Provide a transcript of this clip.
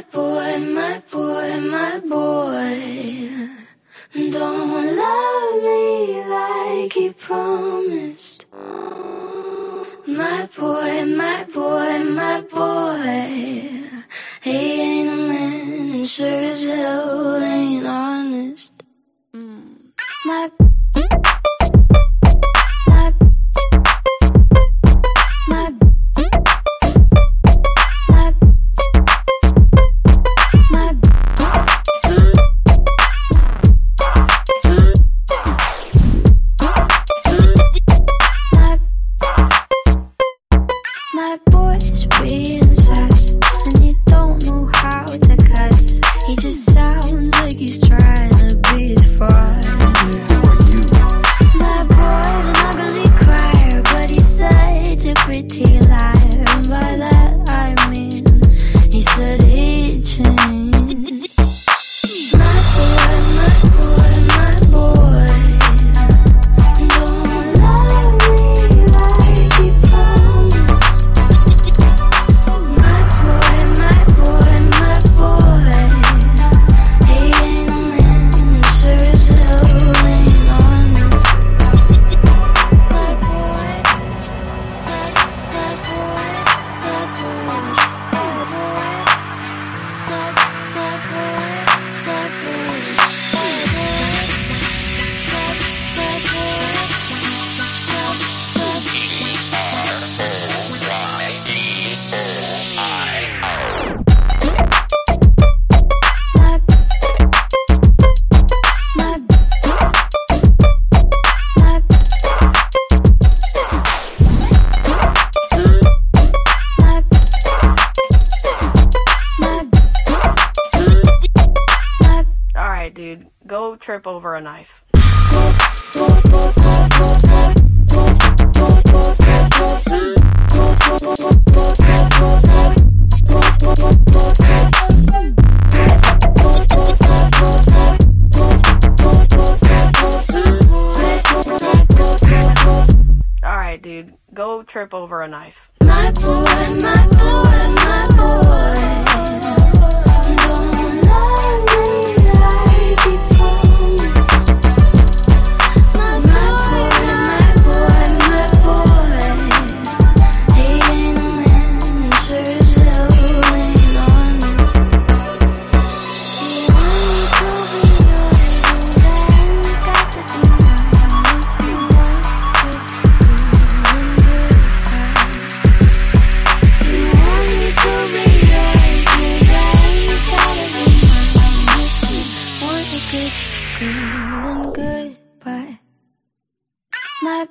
my boy, my boy, my boy. Don't love me like he promised. My boy, my boy, my boy. He ain't a man and sure as hell ain't honest. Mm. My trip over a knife. Alright, dude, go trip over a knife. My boy, my boy, my boy. good girl and goodbye. My